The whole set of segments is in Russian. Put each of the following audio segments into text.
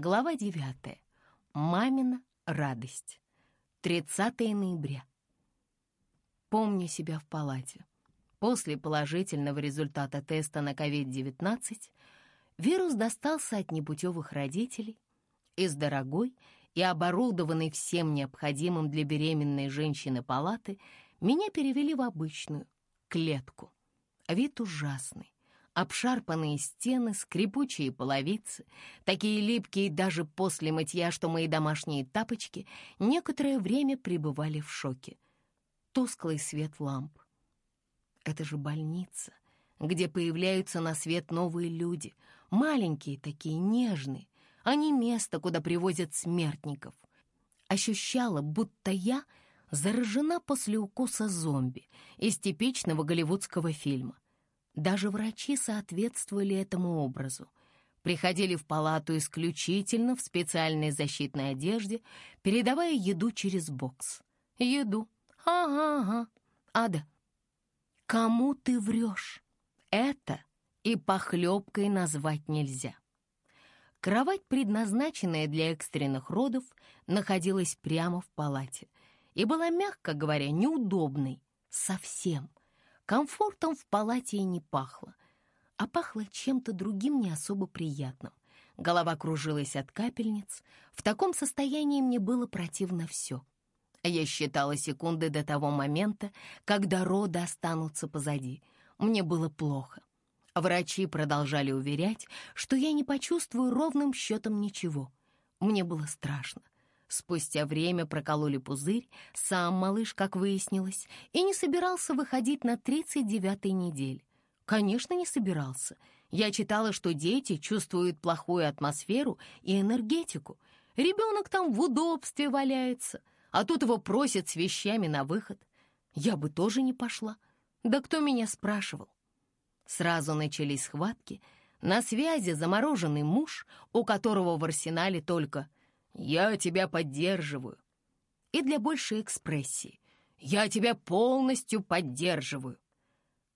Глава 9. Мамина радость. 30 ноября. Помню себя в палате. После положительного результата теста на COVID-19 вирус достался от непутевых родителей. Из дорогой и оборудованной всем необходимым для беременной женщины палаты меня перевели в обычную, клетку. Вид ужасный обшарпанные стены, скрипучие половицы, такие липкие даже после мытья, что мои домашние тапочки некоторое время пребывали в шоке. Тусклый свет ламп. Это же больница, где появляются на свет новые люди, маленькие такие, нежные, не место, куда привозят смертников. Ощущала, будто я заражена после укуса зомби из типичного голливудского фильма — даже врачи соответствовали этому образу. Приходили в палату исключительно в специальной защитной одежде, передавая еду через бокс. Еду. Ага-ага. Ада, кому ты врешь? Это и похлебкой назвать нельзя. Кровать, предназначенная для экстренных родов, находилась прямо в палате и была, мягко говоря, неудобной совсем. Комфортом в палате и не пахло, а пахло чем-то другим не особо приятным. Голова кружилась от капельниц. В таком состоянии мне было противно все. Я считала секунды до того момента, когда роды останутся позади. Мне было плохо. Врачи продолжали уверять, что я не почувствую ровным счетом ничего. Мне было страшно. Спустя время прокололи пузырь, сам малыш, как выяснилось, и не собирался выходить на 39-й неделе. Конечно, не собирался. Я читала, что дети чувствуют плохую атмосферу и энергетику. Ребенок там в удобстве валяется, а тут его просят с вещами на выход. Я бы тоже не пошла. Да кто меня спрашивал? Сразу начались схватки. На связи замороженный муж, у которого в арсенале только «Я тебя поддерживаю». И для большей экспрессии «Я тебя полностью поддерживаю».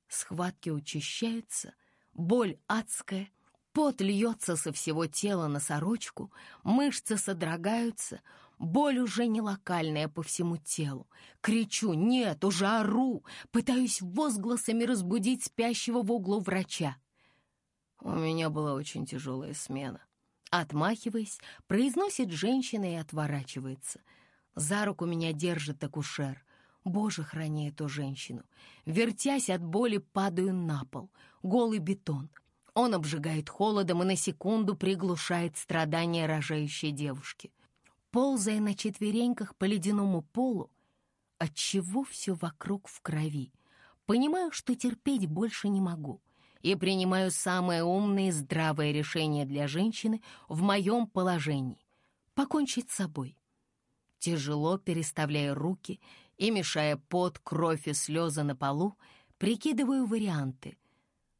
Схватки учащаются, боль адская, пот льется со всего тела на сорочку, мышцы содрогаются, боль уже не локальная по всему телу. Кричу «нет», уже ору, пытаюсь возгласами разбудить спящего в углу врача. У меня была очень тяжелая смена. Отмахиваясь, произносит женщина и отворачивается. За руку меня держит акушер. Боже, храни эту женщину. Вертясь от боли, падаю на пол. Голый бетон. Он обжигает холодом и на секунду приглушает страдания рожающей девушки. Ползая на четвереньках по ледяному полу, отчего все вокруг в крови. Понимаю, что терпеть больше не могу — и принимаю самое умное и здравое решение для женщины в моем положении — покончить с собой. Тяжело переставляя руки и мешая пот, кровь и слезы на полу, прикидываю варианты.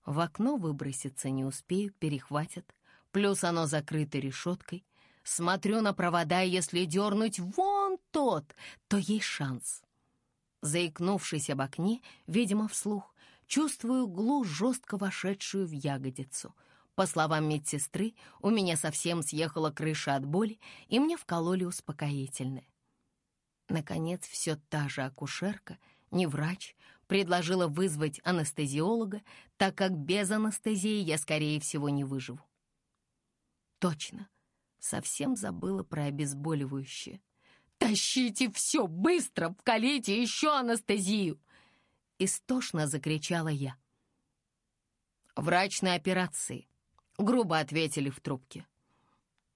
В окно выброситься не успею, перехватят, плюс оно закрыто решеткой. Смотрю на провода, если дернуть вон тот, то есть шанс. Заикнувшись об окне, видимо, вслух, чувствую глу, жестко вошедшую в ягодицу. По словам медсестры, у меня совсем съехала крыша от боли, и мне вкололи успокоительное. Наконец, все та же акушерка, не врач, предложила вызвать анестезиолога, так как без анестезии я, скорее всего, не выживу. Точно, совсем забыла про обезболивающее. «Тащите все, быстро, вкалите еще анестезию!» Истошно закричала я. «Врач на операции», — грубо ответили в трубке.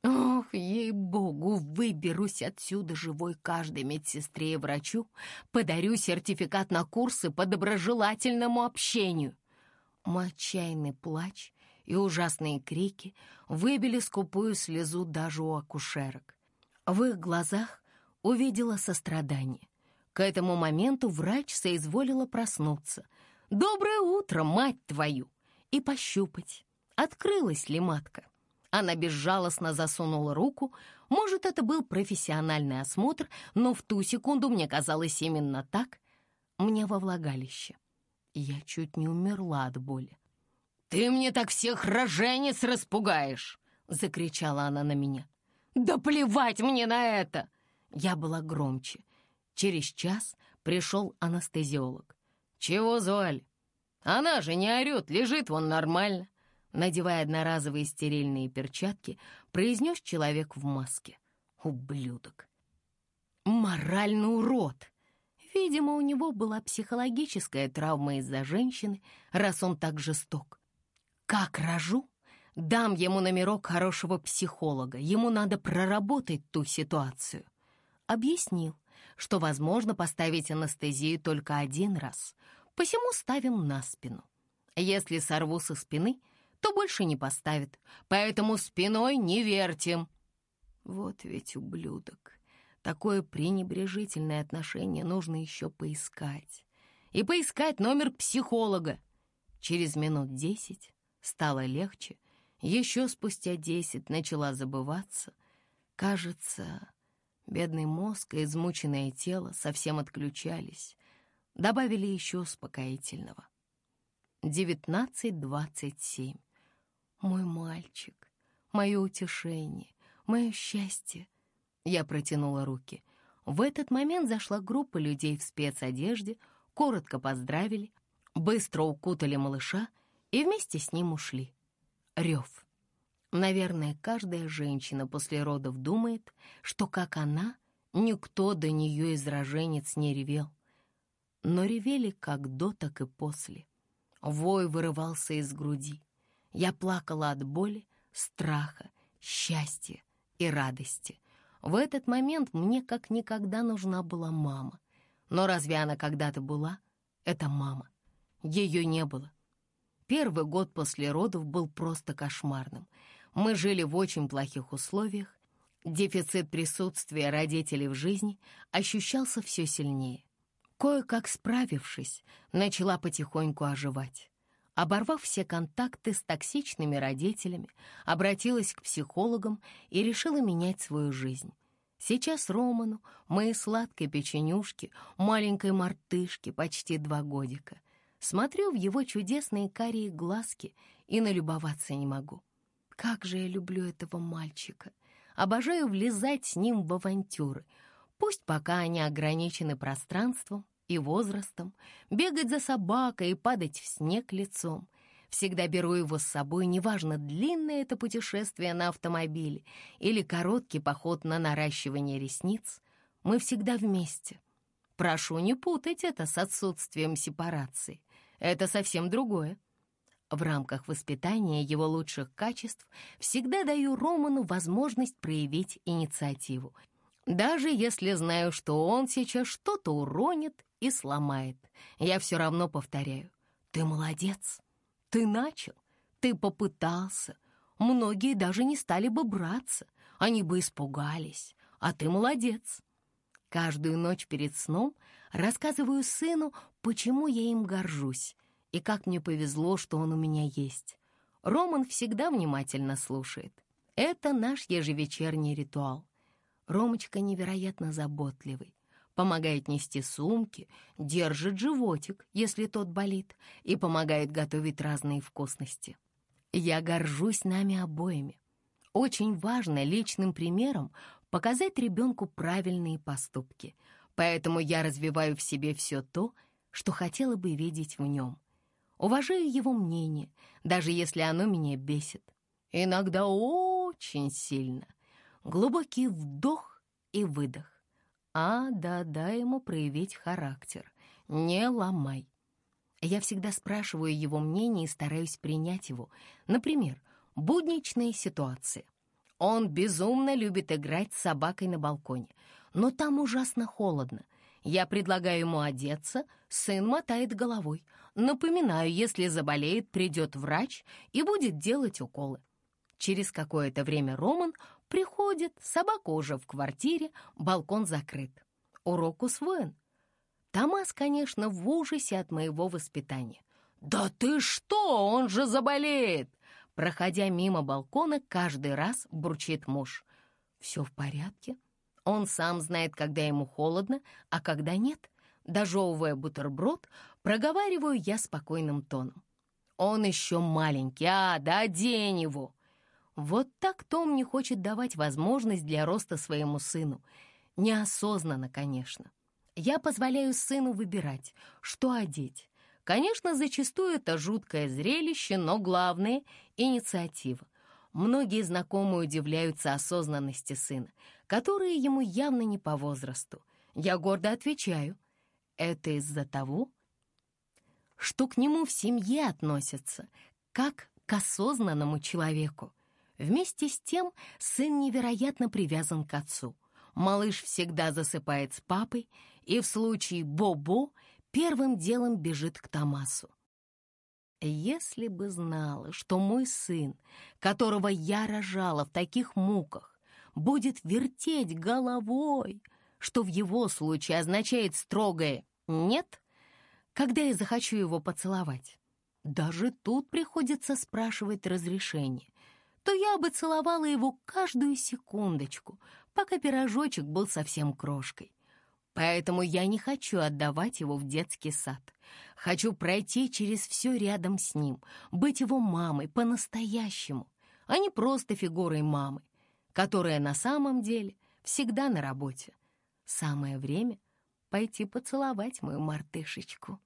Ох, ей-богу, выберусь отсюда живой каждой медсестре и врачу, подарю сертификат на курсы по доброжелательному общению. Мой отчаянный плач и ужасные крики выбили скупую слезу даже у акушерок. В их глазах увидела сострадание. К этому моменту врач соизволила проснуться. «Доброе утро, мать твою!» И пощупать, открылась ли матка. Она безжалостно засунула руку. Может, это был профессиональный осмотр, но в ту секунду мне казалось именно так. Мне во влагалище. Я чуть не умерла от боли. «Ты мне так всех роженец распугаешь!» — закричала она на меня. «Да плевать мне на это!» Я была громче. Через час пришел анестезиолог. «Чего звали?» «Она же не орет, лежит вон нормально!» Надевая одноразовые стерильные перчатки, произнес человек в маске. «Ублюдок!» «Моральный урод!» Видимо, у него была психологическая травма из-за женщины, раз он так жесток. «Как рожу?» Дам ему номерок хорошего психолога. Ему надо проработать ту ситуацию. Объяснил, что возможно поставить анестезию только один раз. Посему ставим на спину. Если сорву со спины, то больше не поставит. Поэтому спиной не вертим. Вот ведь ублюдок. Такое пренебрежительное отношение нужно еще поискать. И поискать номер психолога. Через минут десять стало легче, еще спустя десять начала забываться. Кажется, бедный мозг и измученное тело совсем отключались. Добавили еще успокоительного. Девятнадцать двадцать семь. Мой мальчик, мое утешение, мое счастье. Я протянула руки. В этот момент зашла группа людей в спецодежде, коротко поздравили, быстро укутали малыша и вместе с ним ушли рев. Наверное, каждая женщина после родов думает, что, как она, никто до нее из роженец не ревел. Но ревели как до, так и после. Вой вырывался из груди. Я плакала от боли, страха, счастья и радости. В этот момент мне как никогда нужна была мама. Но разве она когда-то была? Это мама. Ее не было. Первый год после родов был просто кошмарным. Мы жили в очень плохих условиях. Дефицит присутствия родителей в жизни ощущался все сильнее. Кое-как справившись, начала потихоньку оживать. Оборвав все контакты с токсичными родителями, обратилась к психологам и решила менять свою жизнь. Сейчас Роману, моей сладкой печенюшке, маленькой мартышке, почти два годика. Смотрю в его чудесные карие глазки и налюбоваться не могу. Как же я люблю этого мальчика. Обожаю влезать с ним в авантюры. Пусть пока они ограничены пространством и возрастом, бегать за собакой и падать в снег лицом. Всегда беру его с собой, неважно, длинное это путешествие на автомобиле или короткий поход на наращивание ресниц. Мы всегда вместе. Прошу не путать это с отсутствием сепарации. Это совсем другое. В рамках воспитания его лучших качеств всегда даю Роману возможность проявить инициативу, даже если знаю, что он сейчас что-то уронит и сломает. Я все равно повторяю. Ты молодец. Ты начал. Ты попытался. Многие даже не стали бы браться. Они бы испугались. А ты молодец. Каждую ночь перед сном рассказываю сыну, почему я им горжусь и как мне повезло, что он у меня есть. Роман всегда внимательно слушает. Это наш ежевечерний ритуал. Ромочка невероятно заботливый. Помогает нести сумки, держит животик, если тот болит, и помогает готовить разные вкусности. Я горжусь нами обоими. Очень важно личным примером показать ребенку правильные поступки, поэтому я развиваю в себе все то, что хотела бы видеть в нем. Уважаю его мнение, даже если оно меня бесит. Иногда очень сильно. Глубокий вдох и выдох. А, да, дай ему проявить характер. Не ломай. Я всегда спрашиваю его мнение и стараюсь принять его. Например, будничные ситуации. Он безумно любит играть с собакой на балконе, но там ужасно холодно. Я предлагаю ему одеться, сын мотает головой. Напоминаю, если заболеет, придет врач и будет делать уколы. Через какое-то время Роман приходит, собака уже в квартире, балкон закрыт. Урок усвоен. Томас, конечно, в ужасе от моего воспитания. «Да ты что, он же заболеет!» Проходя мимо балкона, каждый раз бурчит муж. «Все в порядке?» Он сам знает, когда ему холодно, а когда нет. Дожевывая бутерброд, проговариваю я спокойным тоном. «Он еще маленький, а, да одень его!» Вот так Том не хочет давать возможность для роста своему сыну. Неосознанно, конечно. Я позволяю сыну выбирать, что одеть. Конечно, зачастую это жуткое зрелище, но главное — инициатива. Многие знакомые удивляются осознанности сына, которые ему явно не по возрасту. Я гордо отвечаю, это из-за того, что к нему в семье относятся как к осознанному человеку. Вместе с тем сын невероятно привязан к отцу. Малыш всегда засыпает с папой и в случае Бобо первым делом бежит к Томасу. Если бы знала, что мой сын, которого я рожала в таких муках, будет вертеть головой, что в его случае означает строгое «нет», когда я захочу его поцеловать. Даже тут приходится спрашивать разрешение, то я бы целовала его каждую секундочку, пока пирожочек был совсем крошкой. Поэтому я не хочу отдавать его в детский сад. Хочу пройти через все рядом с ним, быть его мамой по-настоящему, а не просто фигурой мамы, которая на самом деле всегда на работе. Самое время пойти поцеловать мою мартышечку.